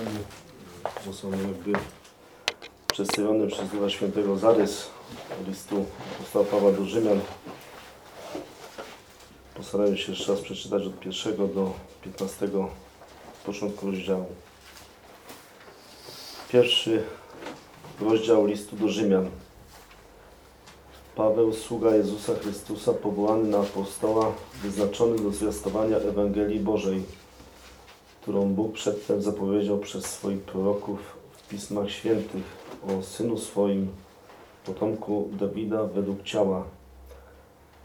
czytaniu został nam jakby przedstawiony przez Ducha Świętego zarys listu apostoła Pawła do Rzymian. Postaramy się jeszcze raz przeczytać od pierwszego do 15 początku rozdziału. Pierwszy rozdział listu do Rzymian. Paweł, sługa Jezusa Chrystusa, powołany na apostoła, wyznaczony do zwiastowania Ewangelii Bożej, którą Bóg przedtem zapowiedział przez swoich proroków w Pismach Świętych o Synu swoim, potomku Dawida według ciała,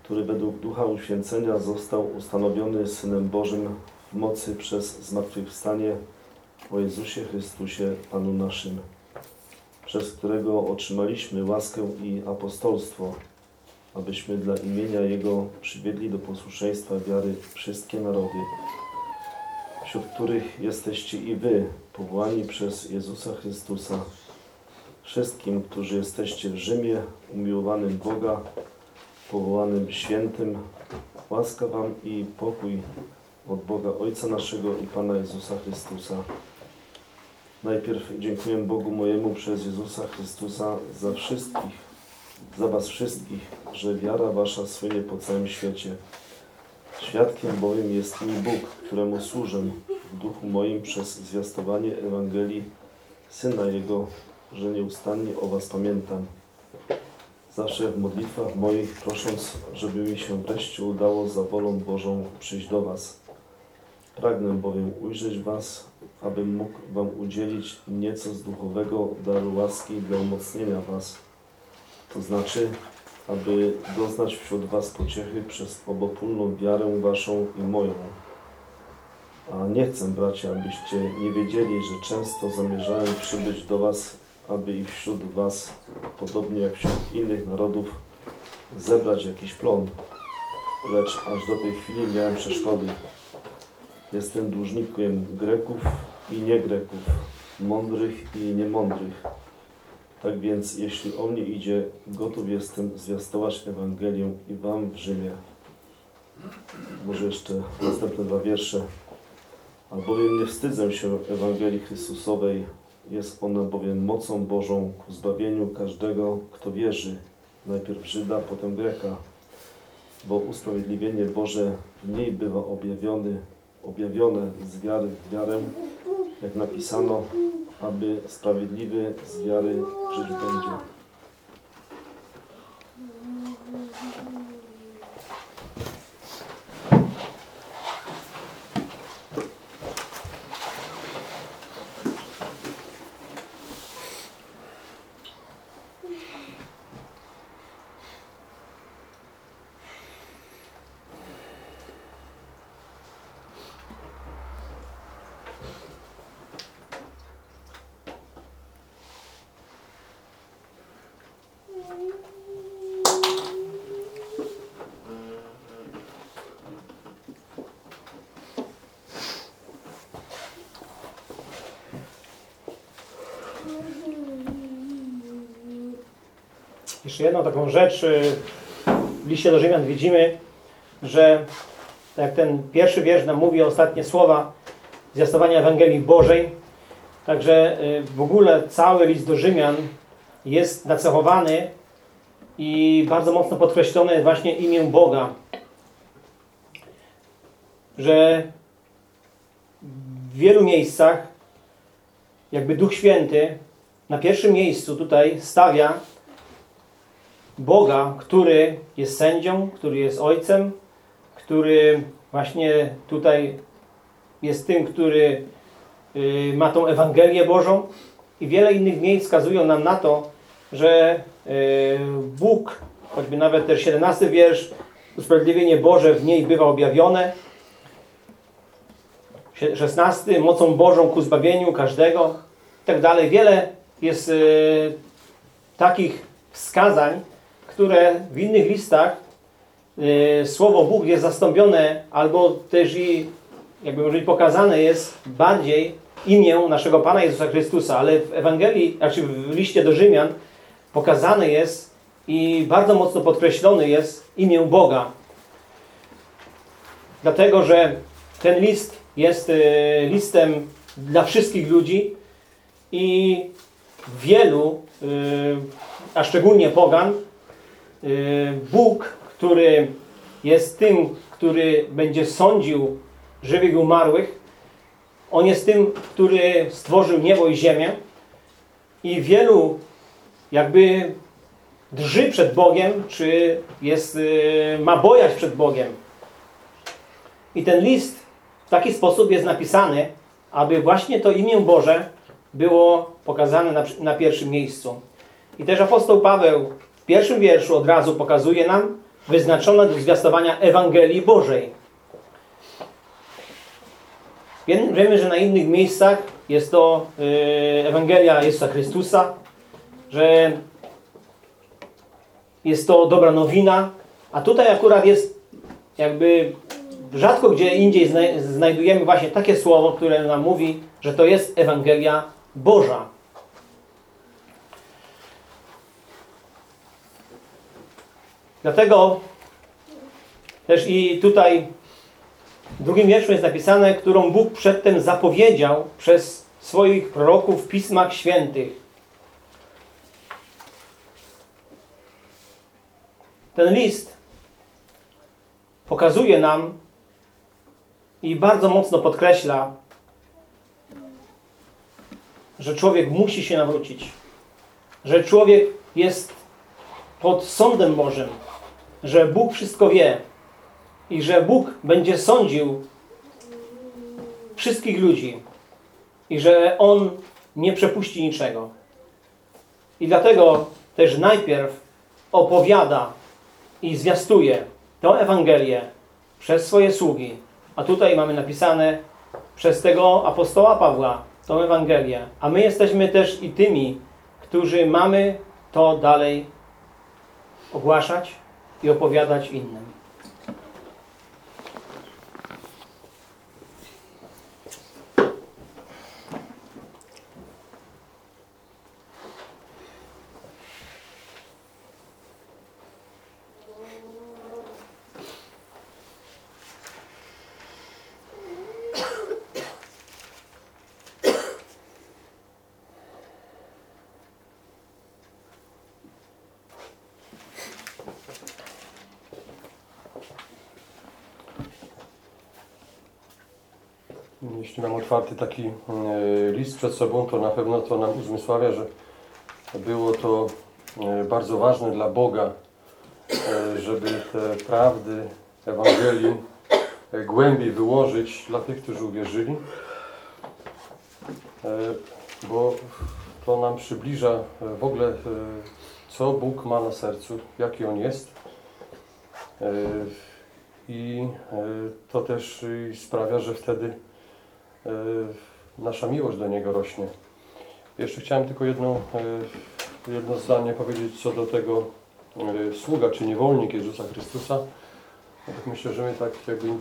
który według Ducha Uświęcenia został ustanowiony Synem Bożym w mocy przez zmartwychwstanie o Jezusie Chrystusie Panu naszym, przez którego otrzymaliśmy łaskę i apostolstwo, abyśmy dla imienia Jego przywiedli do posłuszeństwa wiary wszystkie narody, wśród których jesteście i Wy, powołani przez Jezusa Chrystusa, wszystkim, którzy jesteście w Rzymie, umiłowanym Boga, powołanym świętym, łaska Wam i pokój od Boga Ojca naszego i Pana Jezusa Chrystusa. Najpierw dziękuję Bogu mojemu przez Jezusa Chrystusa za wszystkich, za Was wszystkich, że wiara Wasza słynie po całym świecie. Świadkiem bowiem jest mi Bóg, któremu służę w duchu moim przez zwiastowanie Ewangelii Syna Jego, że nieustannie o Was pamiętam. Zawsze w modlitwach moich prosząc, żeby mi się wreszcie udało za wolą Bożą przyjść do Was. Pragnę bowiem ujrzeć Was, abym mógł Wam udzielić nieco z duchowego daru łaski dla umocnienia Was. To znaczy, aby doznać wśród Was pociechy przez obopólną wiarę Waszą i moją. A nie chcę, bracia, abyście nie wiedzieli, że często zamierzałem przybyć do Was, aby i wśród Was, podobnie jak wśród innych narodów, zebrać jakiś plon. Lecz aż do tej chwili miałem przeszkody. Jestem dłużnikiem Greków i niegreków, mądrych i niemądrych. Tak więc, jeśli o mnie idzie, gotów jestem zwiastować Ewangelię i Wam w Rzymie. Może jeszcze następne dwa wiersze. Albowiem nie wstydzę się Ewangelii Chrystusowej, jest ona bowiem mocą Bożą ku zbawieniu każdego, kto wierzy, najpierw Żyda, potem Greka, bo usprawiedliwienie Boże w niej bywa objawione z wiary w wiarę, jak napisano, aby sprawiedliwy z wiary żyć będzie. Jeszcze jedną taką rzecz y, w liście do Rzymian widzimy, że tak jak ten pierwszy wiersz nam mówi ostatnie słowa zwiastowania Ewangelii Bożej, także y, w ogóle cały list do Rzymian jest nacechowany i bardzo mocno podkreślone właśnie imię Boga. Że w wielu miejscach jakby Duch Święty na pierwszym miejscu tutaj stawia Boga, który jest sędzią, który jest ojcem, który właśnie tutaj jest tym, który y, ma tą Ewangelię Bożą i wiele innych miejsc wskazują nam na to, że y, Bóg, choćby nawet też 17 wiersz, usprawiedliwienie Boże w niej bywa objawione. 16 mocą Bożą ku zbawieniu każdego i tak dalej. Wiele jest y, takich wskazań, które w innych listach y, słowo Bóg jest zastąpione albo też i jakby może pokazane jest bardziej imię naszego Pana Jezusa Chrystusa, ale w Ewangelii, znaczy w liście do Rzymian pokazane jest i bardzo mocno podkreślone jest imię Boga. Dlatego, że ten list jest y, listem dla wszystkich ludzi i wielu, y, a szczególnie pogan, Bóg, który jest tym, który będzie sądził żywych i umarłych, On jest tym, który stworzył niebo i ziemię i wielu jakby drży przed Bogiem, czy jest, y, ma bojać przed Bogiem. I ten list w taki sposób jest napisany, aby właśnie to imię Boże było pokazane na, na pierwszym miejscu. I też apostoł Paweł w pierwszym wierszu od razu pokazuje nam wyznaczone do zwiastowania Ewangelii Bożej. Wie- Wiemy, że na innych miejscach jest to y, Ewangelia Jezusa Chrystusa, że jest to dobra nowina, a tutaj akurat jest jakby rzadko gdzie indziej zna- znajdujemy właśnie takie słowo, które nam mówi, że to jest Ewangelia Boża. Dlatego też i tutaj w drugim wierszu jest napisane, którą Bóg przedtem zapowiedział przez swoich proroków w Pismach Świętych. Ten list pokazuje nam i bardzo mocno podkreśla, że człowiek musi się nawrócić, że człowiek jest pod sądem Bożym, że Bóg wszystko wie i że Bóg będzie sądził wszystkich ludzi i że On nie przepuści niczego. I dlatego też najpierw opowiada i zwiastuje tę Ewangelię przez swoje sługi. A tutaj mamy napisane przez tego apostoła Pawła tą Ewangelię. A my jesteśmy też i tymi, którzy mamy to dalej ogłaszać i opowiadać innym. Jeśli mam otwarty taki e, list przed sobą, to na pewno to nam uzmysławia, że było to e, bardzo ważne dla Boga, e, żeby te prawdy Ewangelii głębiej wyłożyć dla tych, którzy uwierzyli, bo to nam przybliża w ogóle, co Bóg ma na sercu, jaki On jest. I to też sprawia, że wtedy nasza miłość do Niego rośnie. Jeszcze chciałem tylko jedno, e, jedno zdanie powiedzieć co do tego e, sługa czy niewolnik Jezusa Chrystusa. Ja tak myślę, że my tak jakby e,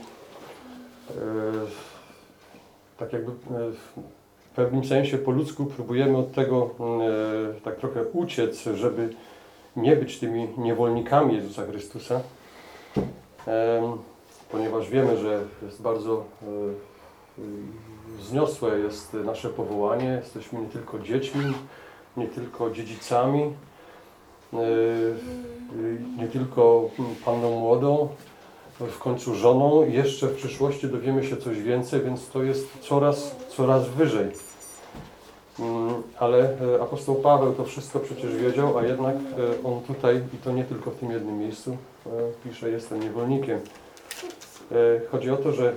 tak jakby e, w pewnym sensie po ludzku próbujemy od tego e, tak trochę uciec, żeby nie być tymi niewolnikami Jezusa Chrystusa. Ponieważ wiemy, że jest bardzo e, wzniosłe jest nasze powołanie. Jesteśmy nie tylko dziećmi, nie tylko dziedzicami, e, nie tylko panną młodą, w końcu żoną. Jeszcze w przyszłości dowiemy się coś więcej, więc to jest coraz, coraz wyżej. Mm, Ale e, apostoł Paweł to wszystko przecież wiedział, a jednak e, on tutaj, i to nie tylko w tym jednym miejscu, e, pisze, jestem niewolnikiem. Chodzi o to, że,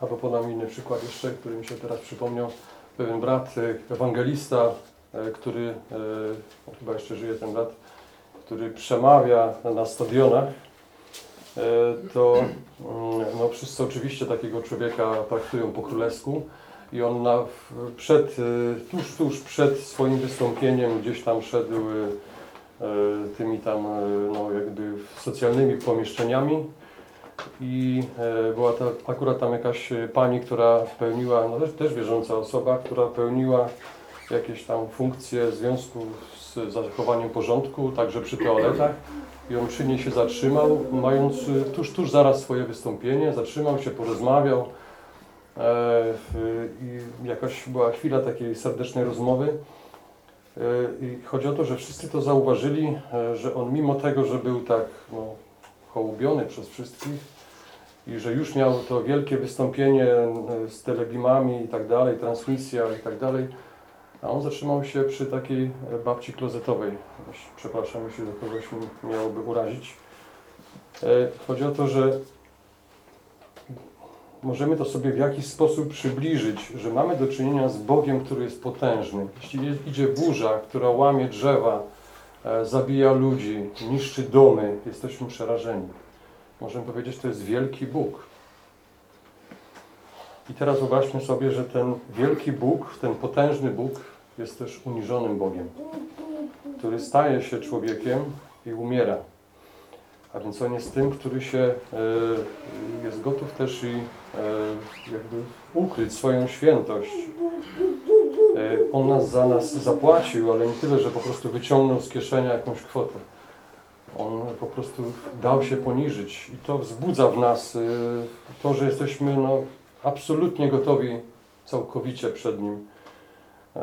albo podam inny przykład jeszcze, który mi się teraz przypomniał, pewien brat, e, ewangelista, e, który, e, chyba jeszcze żyje ten brat, który przemawia na stadionach, to mm, no, wszyscy oczywiście takiego człowieka traktują po królewsku. I on na, przed, tuż, tuż przed swoim wystąpieniem gdzieś tam szedł tymi tam no, jakby socjalnymi pomieszczeniami i e, była ta, akurat tam jakaś e, pani, która pełniła, no też, też wierząca osoba, która pełniła jakieś tam funkcje w związku z zachowaniem porządku, także przy toaletach i on przy niej się zatrzymał, mając e, tuż, tuż zaraz swoje wystąpienie, zatrzymał się, porozmawiał i jakaś była chwila takiej serdecznej rozmowy. I chodzi o to, że wszyscy to zauważyli, że on mimo tego, że był tak no, hołubiony przez wszystkich i że już miał to wielkie wystąpienie e, z telebimami i tak dalej, transmisja i tak dalej, a on zatrzymał się przy takiej e, babci klozetowej. Przepraszam, jeśli do kogoś mi miałoby urazić. E, Chodzi o to, że możemy to sobie w jakiś sposób przybliżyć, że mamy do czynienia z Bogiem, który jest potężny. Jeśli je- idzie burza, która łamie drzewa, zabija ludzi, niszczy domy, jesteśmy przerażeni. Możemy powiedzieć, to jest wielki Bóg. I teraz wyobraźmy sobie, że ten wielki Bóg, ten potężny Bóg jest też uniżonym Bogiem, który staje się człowiekiem i umiera. A więc on jest tym, który się e, jest gotów też i e, jakby ukryć swoją świętość. E, on nas za nas zapłacił, ale nie tyle, że po prostu wyciągnął z kieszenia jakąś kwotę. On po prostu dał się poniżyć i to wzbudza w nas e, to, że jesteśmy no, absolutnie gotowi całkowicie przed Nim e,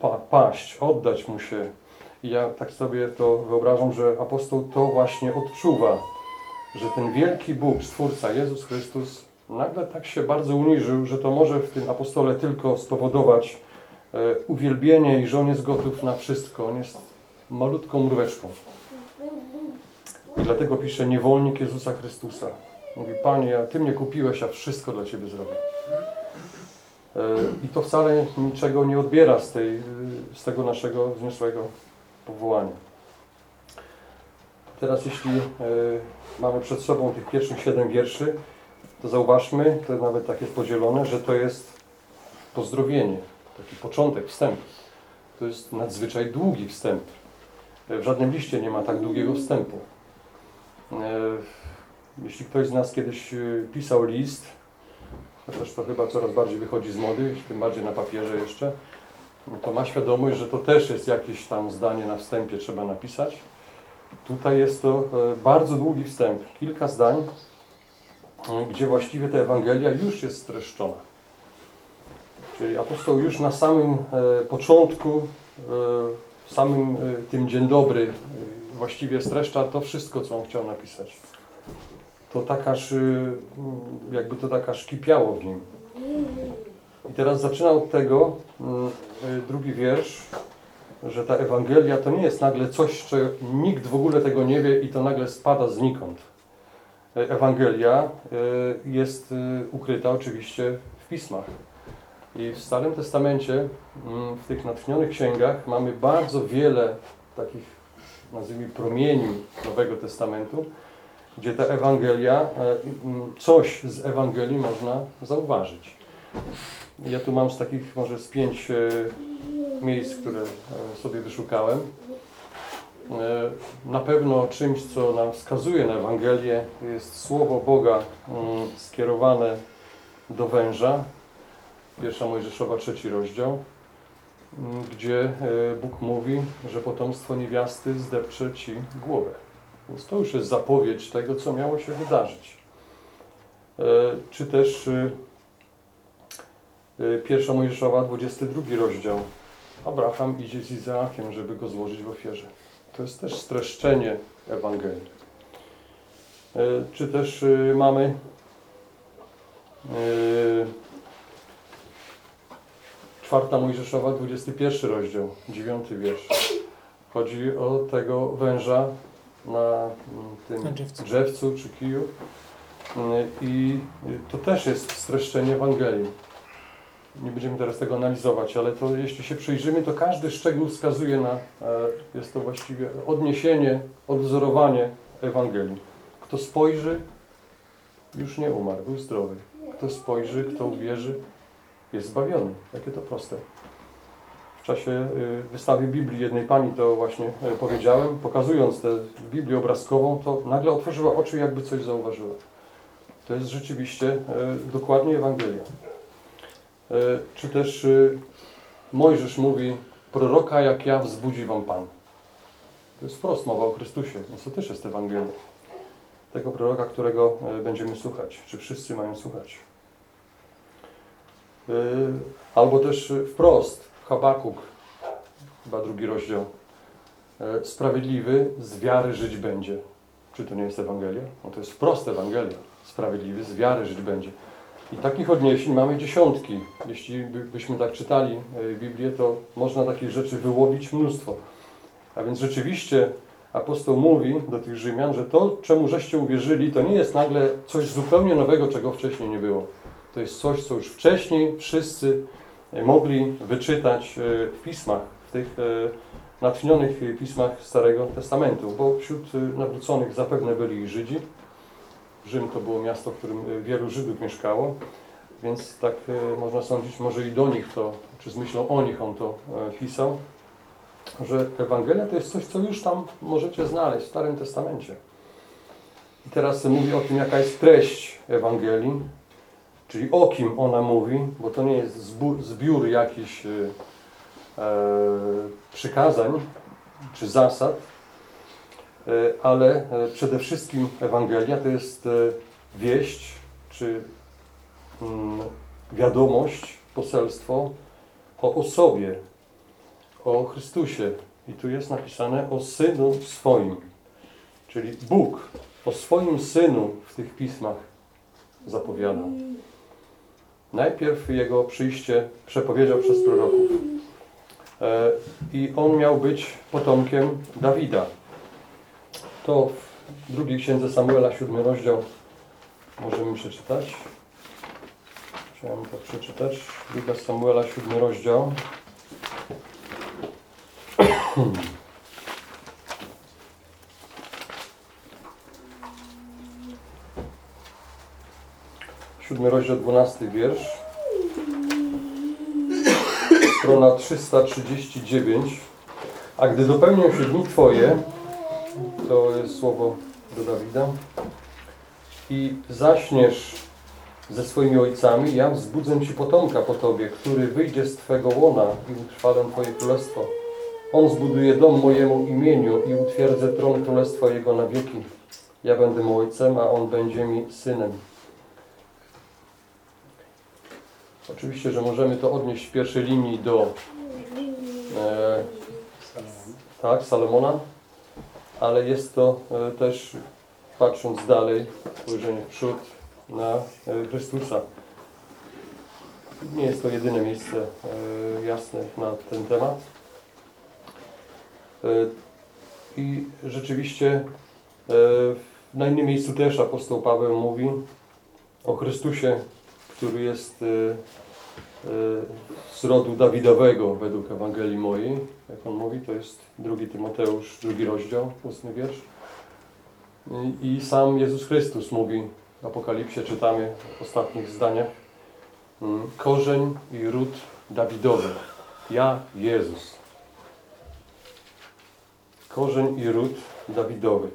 pa, paść, oddać Mu się. I ja tak sobie to wyobrażam, że apostoł to właśnie odczuwa, że ten wielki Bóg, Stwórca, Jezus Chrystus, nagle tak się bardzo uniżył, że to może w tym apostole tylko spowodować uwielbienie i że On jest gotów na wszystko. On jest malutką mróweczką. I dlatego pisze niewolnik Jezusa Chrystusa. Mówi, Panie, Ty mnie kupiłeś, a wszystko dla Ciebie zrobię. E, I to wcale niczego nie odbiera z, tej, e, z tego naszego wzniosłego powołania. Teraz jeśli e, mamy przed sobą tych pierwszych siedem wierszy, to zauważmy, to nawet tak jest podzielone, że to jest pozdrowienie, taki początek, wstęp. To jest nadzwyczaj długi wstęp. E, W żadnym liście nie ma tak długiego wstępu. E, Jeśli ktoś z nas kiedyś e, pisał list, chociaż to chyba coraz bardziej wychodzi z mody, tym bardziej na papierze jeszcze, no to ma świadomość, że to też jest jakieś tam zdanie na wstępie trzeba napisać. Tutaj jest to bardzo długi wstęp, kilka zdań, gdzie właściwie ta Ewangelia już jest streszczona. Czyli apostoł już na samym e, początku, e, w samym e, tym dzień dobry właściwie streszcza to wszystko, co on chciał napisać. To tak aż, jakby to tak kipiało w nim. I teraz zaczyna od tego mm, drugi wiersz, że ta Ewangelia to nie jest nagle coś, że nikt w ogóle tego nie wie i to nagle spada znikąd. Ewangelia jest ukryta oczywiście w pismach. I w Starym Testamencie, mm, w tych natchnionych księgach mamy bardzo wiele takich, nazwijmy, promieni Nowego Testamentu, gdzie ta Ewangelia, e, mm, coś z Ewangelii można zauważyć. Ja tu mam z takich może z pięć e, miejsc, które e, sobie wyszukałem. Na pewno czymś, co nam wskazuje na Ewangelię, jest słowo Boga mm, skierowane do węża. Pierwsza Mojżeszowa, trzeci rozdział, mm, gdzie e, Bóg mówi, że potomstwo niewiasty zdepcze ci głowę. Więc to już jest zapowiedź tego, co miało się wydarzyć. E, Czy też e, Pierwsza Mojżeszowa, 22 rozdział. Abraham idzie z Izaakiem, żeby go złożyć w ofierze. To jest też streszczenie Ewangelii. Czy też mamy czwarta Mojżeszowa, 21 rozdział, 9 wiersz. Chodzi o tego węża na mm, tym Na drzewcu. drzewcu czy kiju. Y, I to też jest streszczenie Ewangelii. Nie będziemy teraz tego analizować, ale to jeśli się przyjrzymy, to każdy szczegół wskazuje na, e, jest to właściwie odniesienie, odwzorowanie Ewangelii. Kto spojrzy, już nie umarł, był zdrowy. Kto spojrzy, kto uwierzy, jest zbawiony. Jakie to proste. W czasie y, wystawy Biblii jednej pani to właśnie e, powiedziałem, pokazując tę Biblię obrazkową, to nagle otworzyła oczy, jakby coś zauważyła. To jest rzeczywiście e, dokładnie Ewangelia. Czy też Mojżesz mówi, proroka jak ja wzbudzi wam Pan. To jest wprost mowa o Chrystusie, więc to też jest Ewangelia. Tego proroka, którego będziemy słuchać, czy wszyscy mają słuchać. Y, Albo też y, wprost, Habakuk, chyba drugi rozdział. E, Sprawiedliwy z wiary żyć będzie. Czy to nie jest Ewangelia? No to jest wprost Ewangelia. Sprawiedliwy z wiary żyć będzie. I takich odniesień mamy dziesiątki. Jeśli by- byśmy tak czytali e, Biblię, to można takich rzeczy wyłowić mnóstwo. A więc rzeczywiście apostoł mówi do tych Rzymian, że to, czemu żeście uwierzyli, to nie jest nagle coś zupełnie nowego, czego wcześniej nie było. To jest coś, co już wcześniej wszyscy mogli wyczytać e, w pismach, w tych e, natchnionych pismach Starego Testamentu, bo wśród e, nawróconych zapewne byli Żydzi. Rzym to było miasto, w którym wielu Żydów mieszkało, więc tak można sądzić, może i do nich to, czy z myślą o nich on to pisał, że Ewangelia to jest coś, co już tam możecie znaleźć w Starym Testamencie. I teraz mówi o tym, jaka jest treść Ewangelii, czyli o kim ona mówi, bo to nie jest zbiór jakichś e, e, przykazań czy zasad, e, ale e, przede wszystkim Ewangelia to jest wieść czy mm, wiadomość, poselstwo o osobie, o Chrystusie. I tu jest napisane o Synu swoim. Czyli Bóg o swoim Synu w tych pismach zapowiadał. Najpierw Jego przyjście przepowiedział przez proroków. E, I On miał być potomkiem Dawida. To w drugiej księdze Samuela, siódmy rozdział, możemy przeczytać. Chciałem to przeczytać. Druga Samuela, siódmy rozdział. Siódmy rozdział, dwunasty wiersz. Strona 339. A gdy dopełnią się dni Twoje, to jest słowo do Dawida, i zaśniesz ze swoimi ojcami, ja wzbudzę Ci potomka po Tobie, który wyjdzie z Twego łona i utrwalę Twoje królestwo. On zbuduje dom mojemu imieniu i utwierdzę tron królestwa Jego na wieki. Ja będę mu ojcem, a on będzie mi synem. Oczywiście, że możemy to odnieść w pierwszej linii do e, tak, Salomona, ale jest to e, też, patrząc dalej, spojrzenie w przód na e, Chrystusa. Nie jest to jedyne miejsce e, jasne na ten temat. E, I rzeczywiście e, na innym miejscu też apostoł Paweł mówi o Chrystusie, który jest e, e, z rodu Dawidowego według Ewangelii mojej. Jak on mówi, to jest drugi Tymoteusz, drugi rozdział, ósmy wiersz. I, sam Jezus Chrystus mówi w Apokalipsie, czytamy w ostatnich zdaniach, mm, korzeń i ród Dawidowy. Ja, Jezus. Korzeń i ród Dawidowy.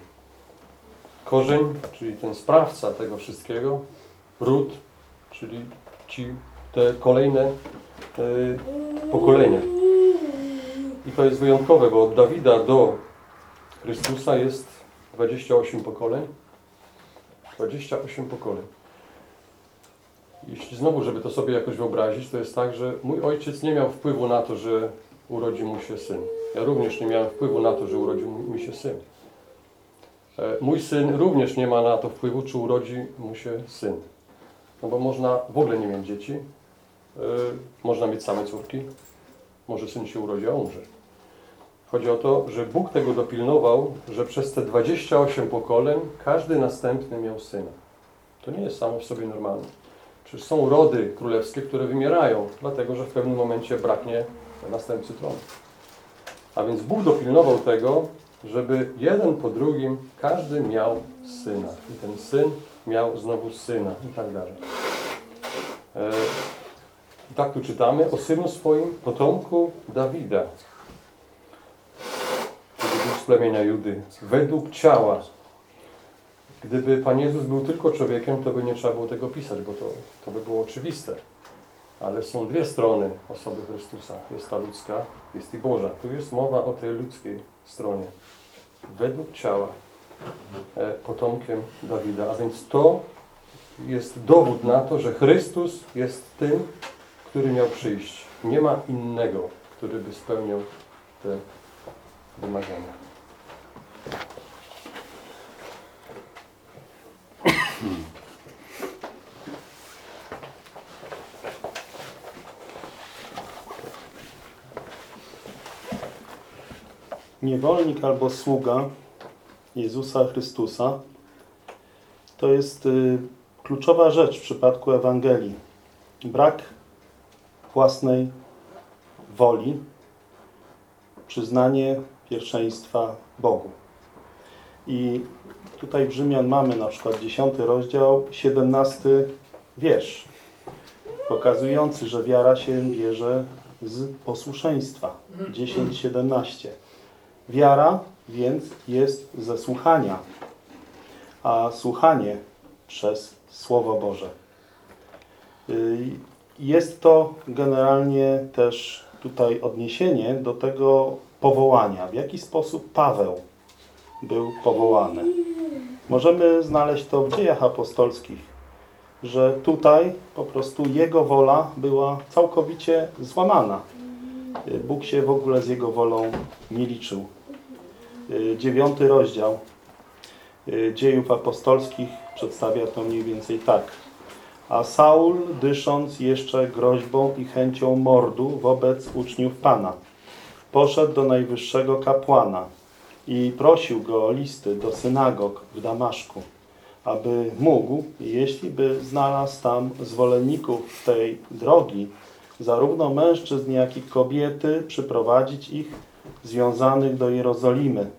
Korzeń, czyli ten sprawca tego wszystkiego, ród, czyli ci te kolejne y, pokolenia. I to jest wyjątkowe, bo od Dawida do Chrystusa jest 28 pokoleń. 28 pokoleń. Jeśli znowu, żeby to sobie jakoś wyobrazić, to jest tak, że mój ojciec nie miał wpływu na to, że urodził mu się syn. Ja również nie miałem wpływu na to, że urodził mi się syn. E, Mój syn również nie ma na to wpływu, czy urodzi mu się syn. No bo można w ogóle nie mieć dzieci, e, można mieć same córki, może syn się urodzi, a umrze. Chodzi o to, że Bóg tego dopilnował, że przez te 28 pokoleń każdy następny miał syna. To nie jest samo w sobie normalne. Przecież są rody królewskie, które wymierają, dlatego że w pewnym momencie braknie następcy tronu. A więc Bóg dopilnował tego, żeby jeden po drugim każdy miał syna. I ten syn miał znowu syna i tak dalej. E, I tak tu czytamy o synu swoim, potomku Dawida, z plemienia Judy, według ciała. Gdyby Pan Jezus był tylko człowiekiem, to by nie trzeba było tego pisać, bo to, to by było oczywiste. Ale są dwie strony osoby Chrystusa. Jest ta ludzka, jest i Boża. Tu jest mowa o tej ludzkiej stronie. Według ciała, potomkiem Dawida. A więc to jest dowód na to, że Chrystus jest tym, który miał przyjść. Nie ma innego, który by spełniał te wymagania. niewolnik albo sługa Jezusa Chrystusa to jest y, kluczowa rzecz w przypadku Ewangelii. Brak własnej woli, przyznanie pierwszeństwa Bogu. I tutaj w Rzymian mamy na przykład 10 rozdział, 17 wiersz, pokazujący, że wiara się bierze z posłuszeństwa. 10-17. Wiara więc jest ze słuchania, a słuchanie przez Słowo Boże. Y, Jest to generalnie też tutaj odniesienie do tego powołania. W jaki sposób Paweł był powołany. Możemy znaleźć to w dziejach apostolskich, że tutaj po prostu jego wola była całkowicie złamana. Y, Bóg się w ogóle z jego wolą nie liczył. Y, Dziewiąty rozdział y, dziejów apostolskich przedstawia to mniej więcej tak. A Saul, dysząc jeszcze groźbą i chęcią mordu wobec uczniów Pana, poszedł do najwyższego kapłana i prosił go o listy do synagog w Damaszku, aby mógł, jeśli by znalazł tam zwolenników tej drogi, zarówno mężczyzn, jak i kobiety, przyprowadzić ich związanych do Jerozolimy.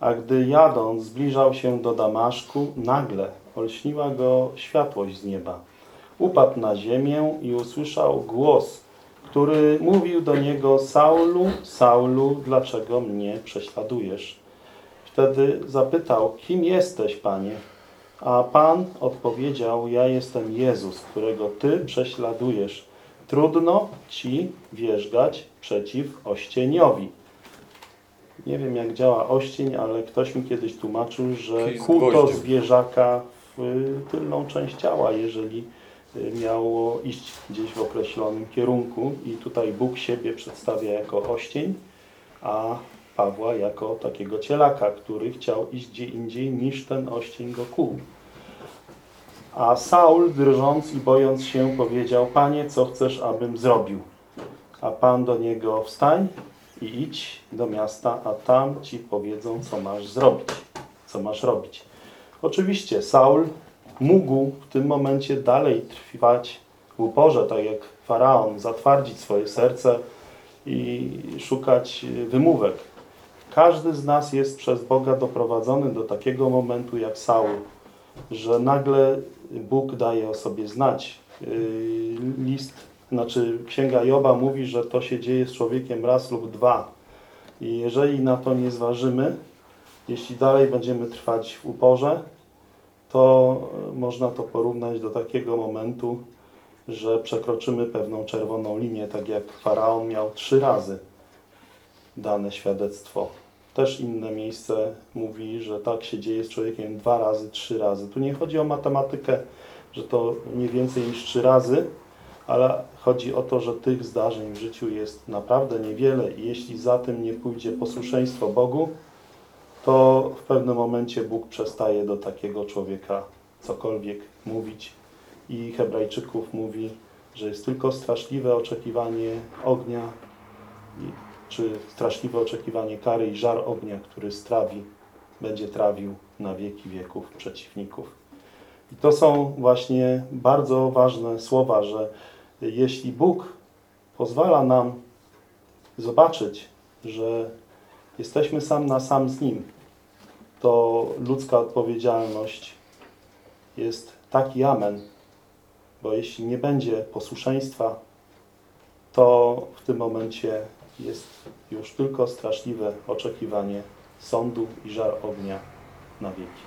A gdy jadąc zbliżał się do Damaszku, nagle olśniła go światłość z nieba. Upadł na ziemię i usłyszał głos, który mówił do niego Saulu, Saulu, dlaczego mnie prześladujesz? Wtedy zapytał, kim jesteś, Panie? A Pan odpowiedział, ja jestem Jezus, którego Ty prześladujesz. Trudno Ci wierzgać przeciw ościeniowi. Nie wiem jak działa oścień, ale ktoś mi kiedyś tłumaczył, że z kuto gwoździem. zwierzaka w y, tylną część ciała, jeżeli y, miało iść gdzieś w określonym kierunku i tutaj Bóg siebie przedstawia jako oścień, a Pawła jako takiego cielaka, który chciał iść gdzie indziej niż ten oścień go kuł. A Saul, drżąc i bojąc się, powiedział, Panie, co chcesz, abym zrobił? A Pan do niego, wstań i idź do miasta, a tam ci powiedzą, co masz zrobić, co masz robić. Oczywiście Saul mógł w tym momencie dalej trwać w uporze, tak jak faraon, zatwardzić swoje serce i szukać wymówek. Każdy z nas jest przez Boga doprowadzony do takiego momentu jak Saul, że nagle Bóg daje o sobie znać. Yy, List, znaczy Księga Joba mówi, że to się dzieje z człowiekiem raz lub dwa. I jeżeli na to nie zważymy, jeśli dalej będziemy trwać w uporze, to e, można to porównać do takiego momentu, że przekroczymy pewną czerwoną linię, tak jak Faraon miał trzy razy dane świadectwo. Też inne miejsce mówi, że tak się dzieje z człowiekiem dwa razy, trzy razy. Tu nie chodzi o matematykę, że to nie więcej niż trzy razy, ale chodzi o to, że tych zdarzeń w życiu jest naprawdę niewiele i jeśli za tym nie pójdzie posłuszeństwo Bogu, to w pewnym momencie Bóg przestaje do takiego człowieka cokolwiek mówić. I Hebrajczyków mówi, że jest tylko straszliwe oczekiwanie ognia, czy straszliwe oczekiwanie kary i żar ognia, który strawi, będzie trawił na wieki wieków przeciwników. I to są właśnie bardzo ważne słowa, że jeśli Bóg pozwala nam zobaczyć, że jesteśmy sam na sam z Nim, to ludzka odpowiedzialność jest taki amen, bo jeśli nie będzie posłuszeństwa, to w tym momencie jest już tylko straszliwe oczekiwanie sądu i żar ognia na wieki.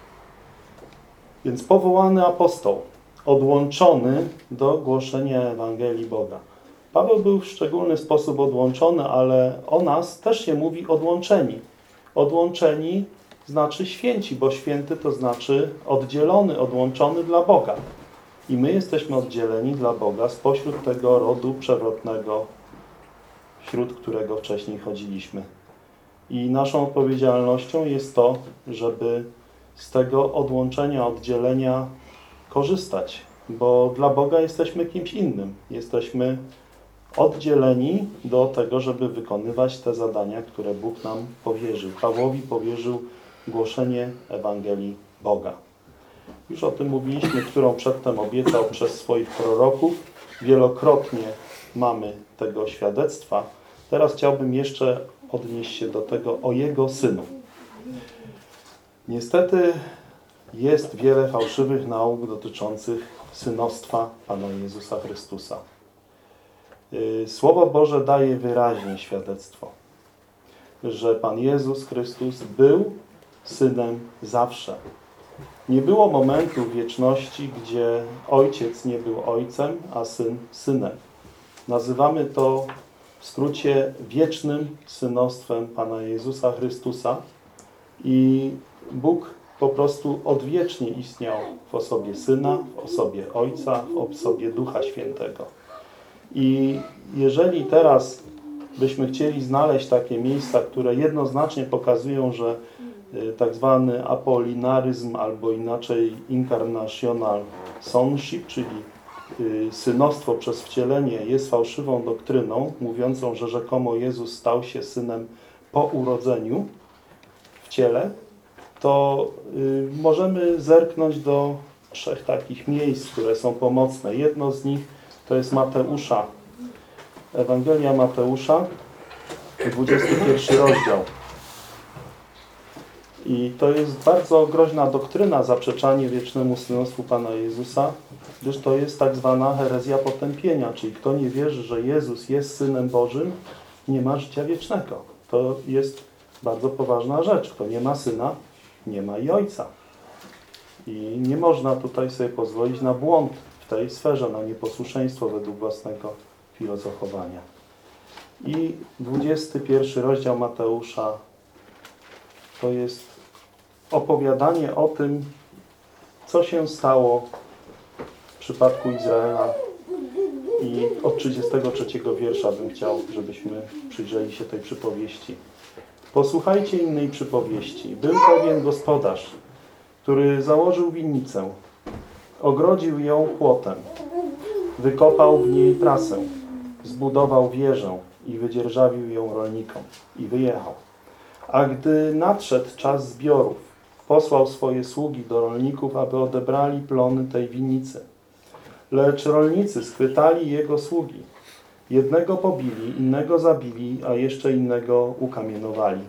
Więc powołany apostoł, odłączony do głoszenia Ewangelii Boga. Paweł był w szczególny sposób odłączony, ale o nas też się mówi odłączeni. Odłączeni znaczy święci, bo święty to znaczy oddzielony, odłączony dla Boga. I my jesteśmy oddzieleni dla Boga spośród tego rodu przewrotnego, wśród którego wcześniej chodziliśmy. I naszą odpowiedzialnością jest to, żeby z tego odłączenia, oddzielenia korzystać, bo dla Boga jesteśmy kimś innym. Jesteśmy oddzieleni do tego, żeby wykonywać te zadania, które Bóg nam powierzył. Pawłowi powierzył głoszenie Ewangelii Boga. Już o tym mówiliśmy, którą przedtem obiecał przez swoich proroków. Wielokrotnie mamy tego świadectwa. Teraz chciałbym jeszcze odnieść się do tego o Jego Synu. Niestety jest wiele fałszywych nauk dotyczących synostwa Pana Jezusa Chrystusa. Y, Słowo Boże daje wyraźnie świadectwo, że Pan Jezus Chrystus był Synem zawsze. Nie było momentu wieczności, gdzie Ojciec nie był Ojcem, a Syn Synem. Nazywamy to w skrócie wiecznym synostwem Pana Jezusa Chrystusa i Bóg po prostu odwiecznie istniał w osobie Syna, w osobie Ojca, w osobie Ducha Świętego. I jeżeli teraz byśmy chcieli znaleźć takie miejsca, które jednoznacznie pokazują, że y, tak zwany apolinaryzm albo inaczej incarnational sonship, czyli y, synostwo przez wcielenie jest fałszywą doktryną, mówiącą, że rzekomo Jezus stał się synem po urodzeniu w ciele, to y, możemy zerknąć do trzech takich miejsc, które są pomocne. Jedno z nich to jest Mateusza. Ewangelia Mateusza, 21 rozdział. I to jest bardzo groźna doktryna zaprzeczanie wiecznemu synostwu Pana Jezusa, gdyż to jest tak zwana herezja potępienia, czyli kto nie wierzy, że Jezus jest Synem Bożym, nie ma życia wiecznego. To jest bardzo poważna rzecz. Kto nie ma Syna, nie ma i Ojca. I nie można tutaj sobie pozwolić na błąd w tej sferze, na nieposłuszeństwo według własnego filozofowania. I 21 rozdział Mateusza to jest opowiadanie o tym, co się stało w przypadku Izraela i od 33 wiersza bym chciał, żebyśmy przyjrzeli się tej przypowieści. Posłuchajcie innej przypowieści. Był pewien gospodarz, który założył winnicę, ogrodził ją płotem, wykopał w niej prasę, zbudował wieżę i wydzierżawił ją rolnikom i wyjechał. A gdy nadszedł czas zbiorów, posłał swoje sługi do rolników, aby odebrali plony tej winnicy. Lecz rolnicy schwytali jego sługi. Jednego pobili, innego zabili, a jeszcze innego ukamienowali.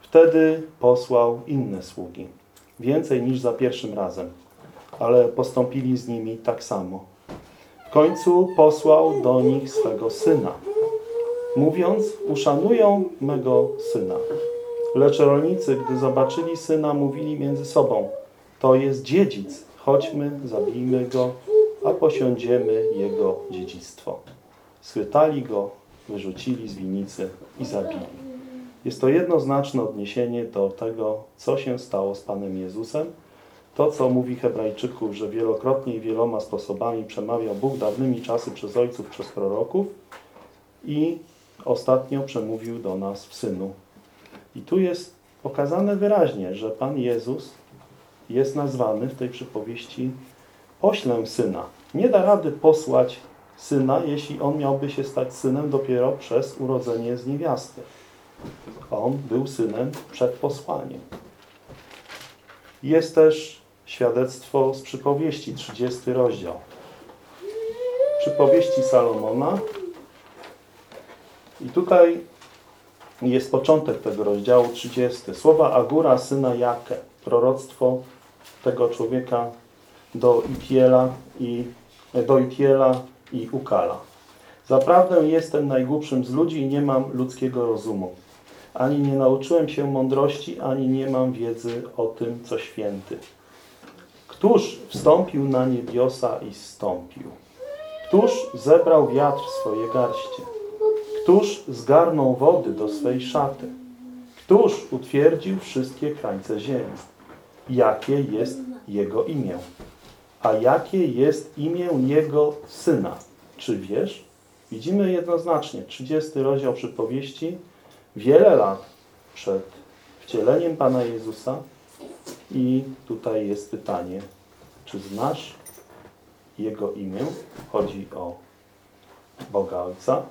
Wtedy posłał inne sługi, więcej niż za pierwszym razem, ale postąpili z nimi tak samo. W końcu posłał do nich swego syna, mówiąc, uszanują mego syna. Lecz rolnicy, gdy zobaczyli syna, mówili między sobą, to jest dziedzic, chodźmy, zabijmy go, a posiądziemy jego dziedzictwo. Schwytali go, wyrzucili z winnicy i zabili. Jest to jednoznaczne odniesienie do tego, co się stało z Panem Jezusem. To, co mówi Hebrajczyków, że wielokrotnie i wieloma sposobami przemawiał Bóg dawnymi czasy przez ojców, przez proroków i ostatnio przemówił do nas w Synu. I tu jest pokazane wyraźnie, że Pan Jezus jest nazwany w tej przypowieści poślę Syna. Nie da rady posłać Syna, jeśli On miałby się stać Synem dopiero przez urodzenie z niewiasty. On był Synem przed posłaniem. Jest też świadectwo z przypowieści, 30 rozdział. Przypowieści Salomona. I tutaj jest początek tego rozdziału 30. Słowa Agura, syna Jakę. Proroctwo tego człowieka do Itiela i do Itiela i Ukala. Zaprawdę jestem najgłupszym z ludzi i nie mam ludzkiego rozumu. Ani nie nauczyłem się mądrości, ani nie mam wiedzy o tym, co święty. Któż wstąpił na niebiosa i zstąpił? Któż zebrał wiatr w swoje garście? Któż zgarnął wody do swej szaty? Któż utwierdził wszystkie krańce ziemi? Jakie jest Jego imię? A jakie jest imię jego syna? Czy wiesz? Widzimy jednoznacznie, 30 rozdział przypowieści, wiele lat przed wcieleniem Pana Jezusa i tutaj jest pytanie, czy znasz Jego imię? Chodzi o Boga Ojca.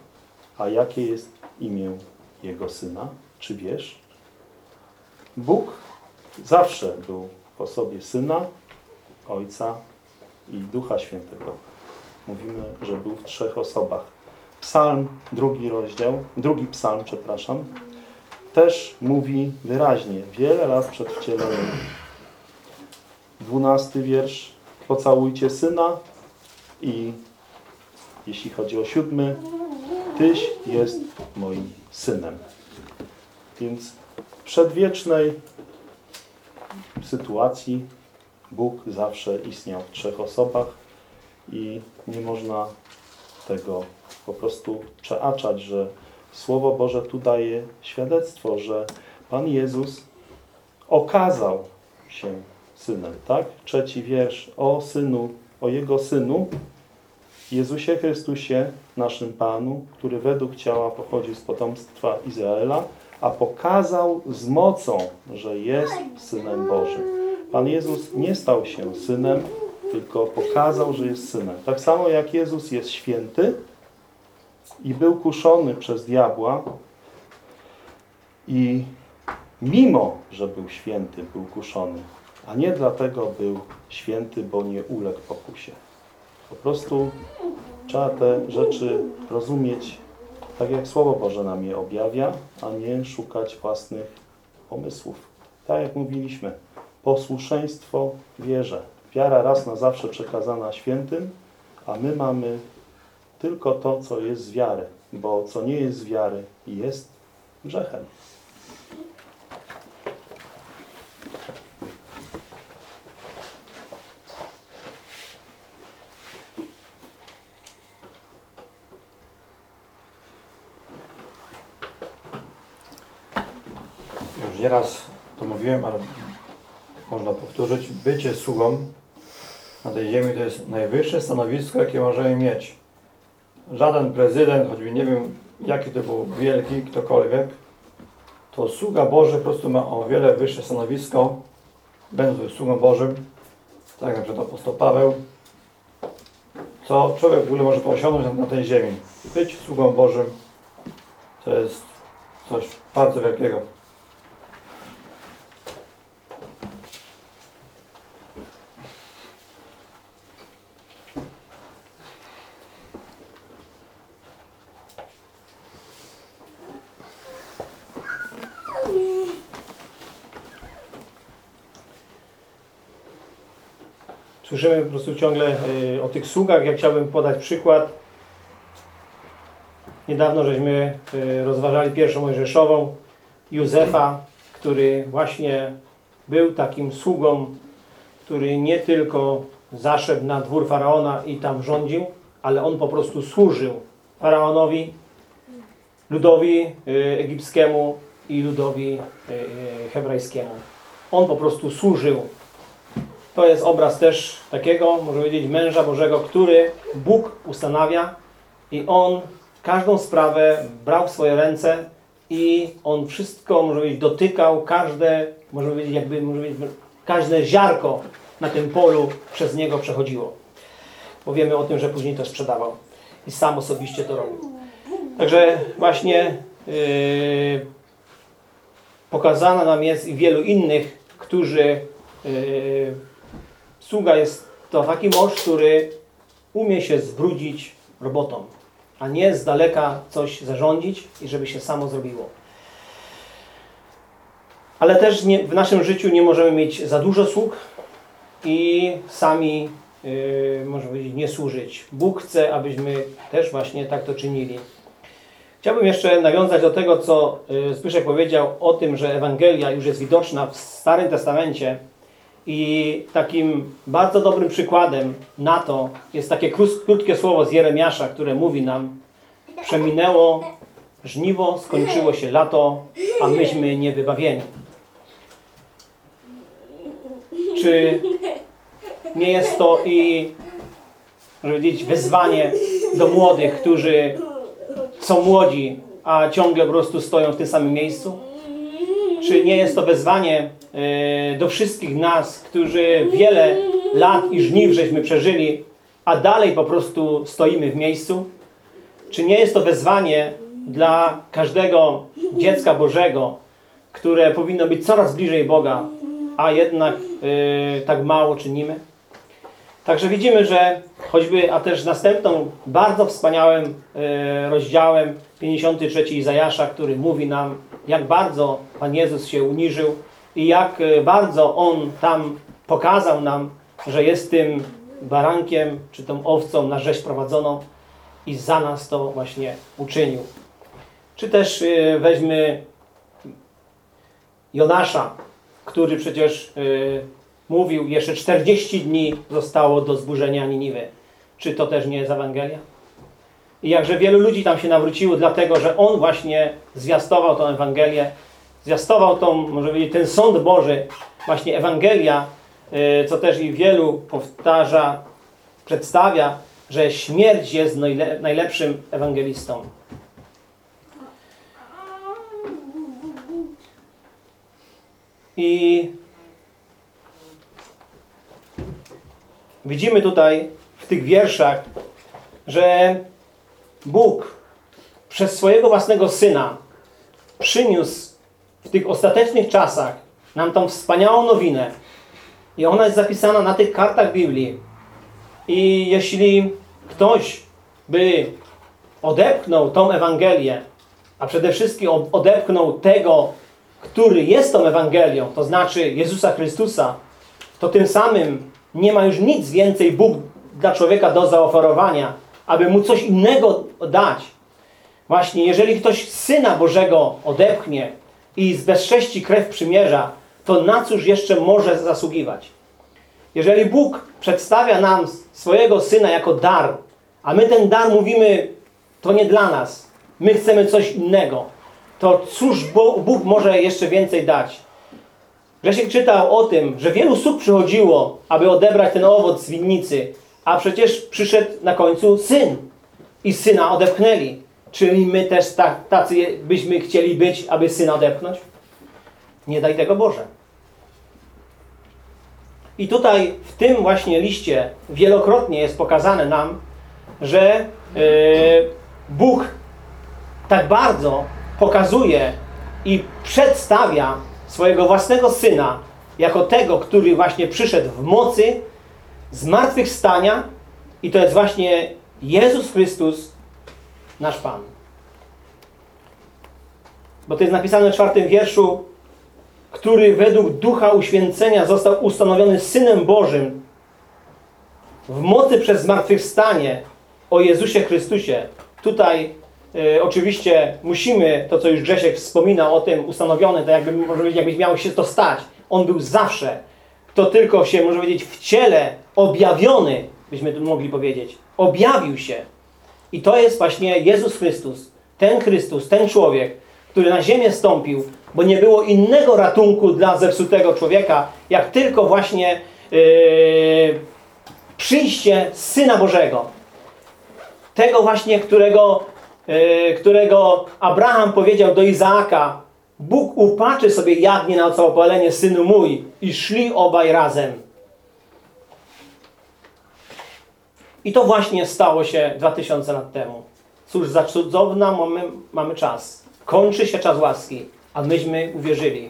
A jakie jest imię Jego Syna? Czy wiesz? Bóg zawsze był w osobie Syna, Ojca i Ducha Świętego. Mówimy, że był w trzech osobach. Psalm, drugi rozdział, drugi psalm, przepraszam, też mówi wyraźnie, wiele lat przed wcieleniem. Dwunasty wiersz, pocałujcie Syna i jeśli chodzi o siódmy, Tyś jest moim Synem. Więc w przedwiecznej sytuacji Bóg zawsze istniał w trzech osobach i nie można tego po prostu przeaczać, że Słowo Boże tu daje świadectwo, że Pan Jezus okazał się Synem, tak? Trzeci wiersz o Synu, o Jego Synu, Jezusie Chrystusie, naszym Panu, który według ciała pochodzi z potomstwa Izraela, a pokazał z mocą, że jest Synem Bożym. Pan Jezus nie stał się Synem, tylko pokazał, że jest Synem. Tak samo jak Jezus jest święty i był kuszony przez diabła i mimo, że był święty, był kuszony, a nie dlatego był święty, bo nie uległ pokusie. Po prostu trzeba te rzeczy rozumieć tak, jak Słowo Boże nam je objawia, a nie szukać własnych pomysłów. Tak jak mówiliśmy, posłuszeństwo wierze. Wiara raz na zawsze przekazana świętym, a my mamy tylko to, co jest z wiary, bo co nie jest z wiary, jest grzechem. Już nieraz to mówiłem, ale można powtórzyć. Bycie sługą na tej ziemi to jest najwyższe stanowisko, jakie możemy mieć. Żaden prezydent, choćby nie wiem jaki to był wielki, ktokolwiek, to sługa Boży po prostu ma o wiele wyższe stanowisko, będąc sługą Bożym, tak na przykład apostoł Paweł, co człowiek w ogóle może osiągnąć na tej ziemi. Być sługą Bożym to jest coś bardzo wielkiego. Słyszymy po prostu ciągle y, o tych sługach. Ja chciałbym podać przykład. Niedawno żeśmy y, rozważali pierwszą Mojżeszową Józefa, który właśnie był takim sługą, który nie tylko zaszedł na dwór Faraona i tam rządził, ale on po prostu służył Faraonowi, ludowi y, egipskiemu i ludowi hebrajskiemu. On po prostu służył to jest obraz też takiego, można powiedzieć, męża Bożego, który Bóg ustanawia i On każdą sprawę brał w swoje ręce i On wszystko, można powiedzieć, dotykał, każde, można powiedzieć, jakby, można powiedzieć, każde ziarko na tym polu przez Niego przechodziło. Bo wiemy o tym, że później to sprzedawał i sam osobiście to robił. Także właśnie yy, pokazana nam jest i wielu innych, którzy yy, Sługa jest to taki mąż, który umie się zbrudzić robotą, a nie z daleka coś zarządzić i żeby się samo zrobiło. Ale też nie, w naszym życiu nie możemy mieć za dużo sług i sami, yy, można powiedzieć, nie służyć. Bóg chce, abyśmy też właśnie tak to czynili. Chciałbym jeszcze nawiązać do tego, co yy, Zbyszek powiedział o tym, że Ewangelia już jest widoczna w Starym Testamencie, i takim bardzo dobrym przykładem na to jest takie krótkie słowo z Jeremiasza, które mówi nam Przeminęło żniwo, skończyło się lato, a myśmy niewybawieni. Czy nie jest to i, żeby powiedzieć, wezwanie do młodych, którzy są młodzi, a ciągle po prostu stoją w tym samym miejscu? Czy nie jest to wezwanie do wszystkich nas, którzy wiele lat i żniw żeśmy przeżyli, a dalej po prostu stoimy w miejscu? Czy nie jest to wezwanie dla każdego dziecka Bożego, które powinno być coraz bliżej Boga, a jednak e, tak mało czynimy? Także widzimy, że choćby, a też następną bardzo wspaniałym e, rozdziałem 53 Izajasza, który mówi nam, jak bardzo Pan Jezus się uniżył i jak e, bardzo On tam pokazał nam, że jest tym barankiem, czy tą owcą na rzeź prowadzoną i za nas to właśnie uczynił. Czy też e, weźmy Jonasza, który przecież y, mówił, jeszcze 40 dni zostało do zburzenia Niniwy. Czy to też nie jest Ewangelia? I jakże wielu ludzi tam się nawróciło, dlatego że on właśnie zwiastował tą Ewangelię, zwiastował tą, może powiedzieć, ten sąd Boży, właśnie Ewangelia, y, co też i wielu powtarza, przedstawia, że śmierć jest najle najlepszym ewangelistą. I widzimy tutaj w tych wierszach, że Bóg przez swojego własnego Syna przyniósł w tych ostatecznych czasach nam tą wspaniałą nowinę. I ona jest zapisana na tych kartach Biblii. I jeśli ktoś by odepchnął tą Ewangelię, a przede wszystkim odepchnął tego, który jest tą Ewangelią, to znaczy Jezusa Chrystusa, to tym samym nie ma już nic więcej Bóg dla człowieka do zaoferowania, aby mu coś innego dać. Właśnie, jeżeli ktoś Syna Bożego odepchnie i zbezcześci krew przymierza, to na cóż jeszcze może zasługiwać? Jeżeli Bóg przedstawia nam swojego Syna jako dar, a my ten dar mówimy, to nie dla nas, my chcemy coś innego, to cóż Bóg może jeszcze więcej dać? Grzesiek czytał o tym, że wielu sług przychodziło, aby odebrać ten owoc z winnicy, a przecież przyszedł na końcu Syn i Syna odepchnęli. Czyli my też tacy byśmy chcieli być, aby Syna odepchnąć? Nie daj tego Boże. I tutaj w tym właśnie liście wielokrotnie jest pokazane nam, że yy, Bóg tak bardzo pokazuje i przedstawia swojego własnego Syna jako tego, który właśnie przyszedł w mocy zmartwychwstania i to jest właśnie Jezus Chrystus, nasz Pan. Bo to jest napisane w czwartym wierszu, który według Ducha Uświęcenia został ustanowiony Synem Bożym w mocy przez zmartwychwstanie o Jezusie Chrystusie. Tutaj e, oczywiście musimy, to co już Grzesiek wspomina o tym, ustanowione, to jakby, może powiedzieć, jakby miało się to stać. On był zawsze. To tylko się, może powiedzieć, w ciele objawiony, byśmy tu mogli powiedzieć. Objawił się. I to jest właśnie Jezus Chrystus. Ten Chrystus, ten człowiek, który na ziemię stąpił, bo nie było innego ratunku dla zepsutego człowieka, jak tylko właśnie yy, przyjście Syna Bożego. Tego właśnie, którego, yy, którego Abraham powiedział do Izaaka, Bóg upatrzy sobie jadnie na całopalenie, synu mój, i szli obaj razem. I to właśnie stało się 2000 lat temu. Cóż za cudowna mamy, mamy czas. Kończy się czas łaski, a myśmy uwierzyli.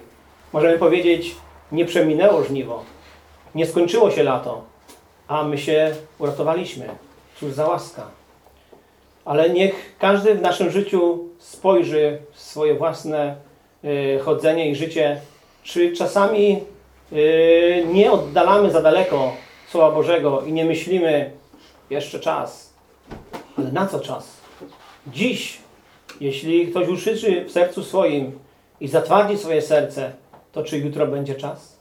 Możemy powiedzieć, nie przeminęło żniwo, nie skończyło się lato, a my się uratowaliśmy. Cóż za łaska. Ale niech każdy w naszym życiu spojrzy w swoje własne y, chodzenie i życie, czy czasami y, nie oddalamy za daleko Słowa Bożego i nie myślimy jeszcze czas. Ale na co czas? Dziś, jeśli ktoś uszyczy w sercu swoim i zatwardzi swoje serce, to czy jutro będzie czas?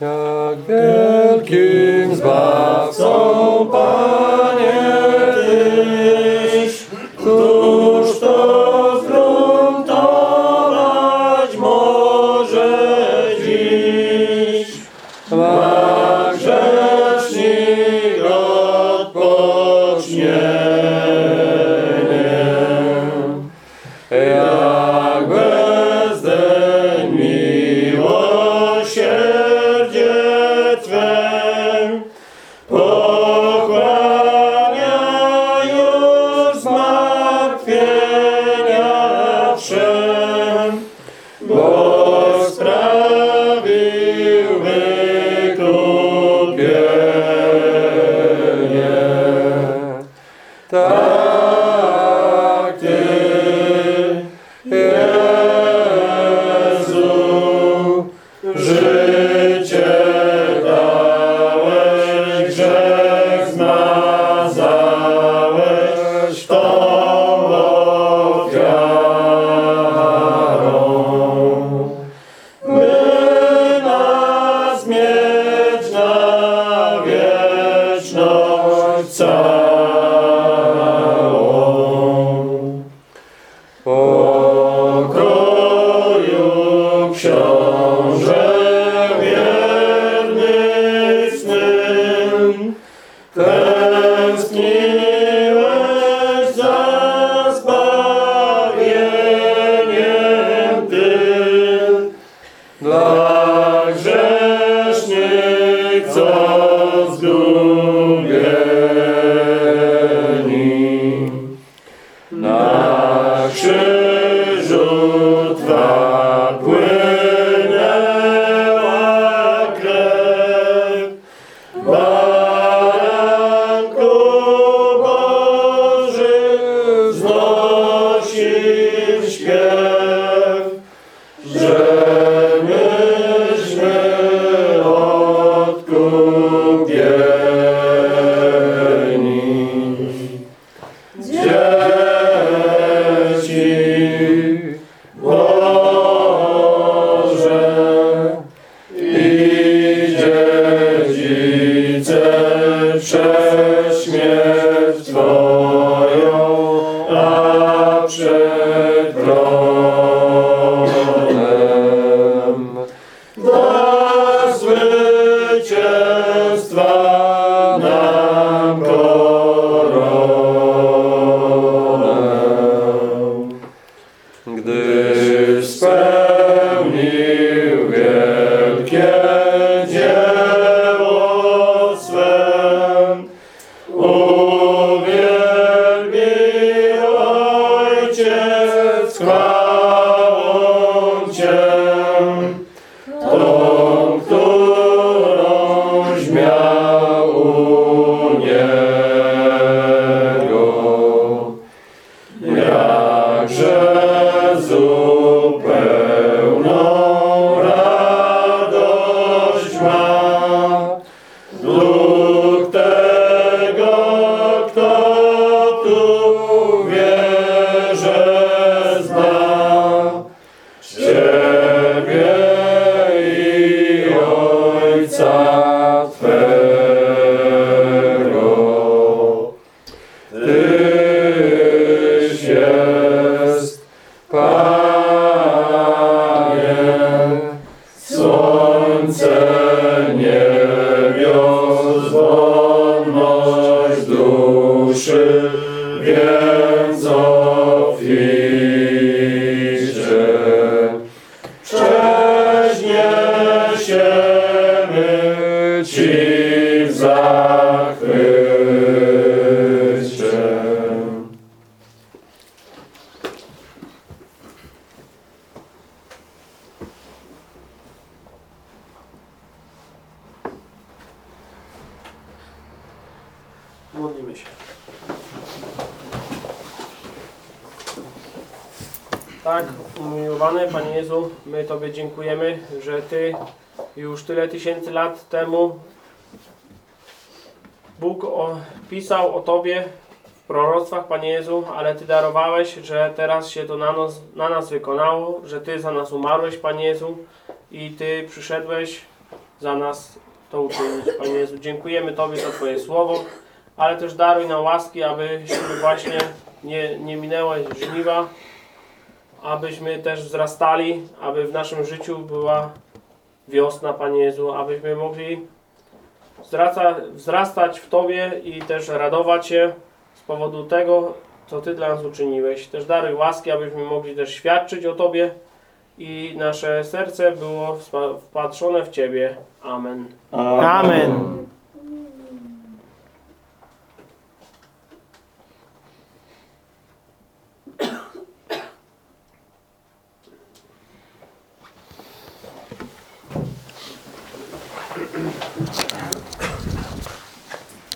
Jak wielkim zbawcą, Panie, show. Gdy spełnił Panie Jezu, my Tobie dziękujemy, że Ty już tyle tysięcy lat temu Bóg pisał o Tobie proroctwach, Panie Jezu, ale Ty darowałeś, że teraz się to na nas, na nas wykonało, że Ty za nas umarłeś, Panie Jezu, i Ty przyszedłeś za nas to uczynić, Panie Jezu. Dziękujemy Tobie za Twoje słowo, ale też daruj nam łaski, abyśmy właśnie nie, nie minęły żniwa, abyśmy też wzrastali, aby w naszym życiu była wiosna, Panie Jezu, abyśmy mogli wzraca, wzrastać w Tobie i też radować się z powodu tego, co Ty dla nas uczyniłeś. Też daruj łaski, abyśmy mogli też świadczyć o Tobie i nasze serce było wpa- wpatrzone w Ciebie. Amen. Amen.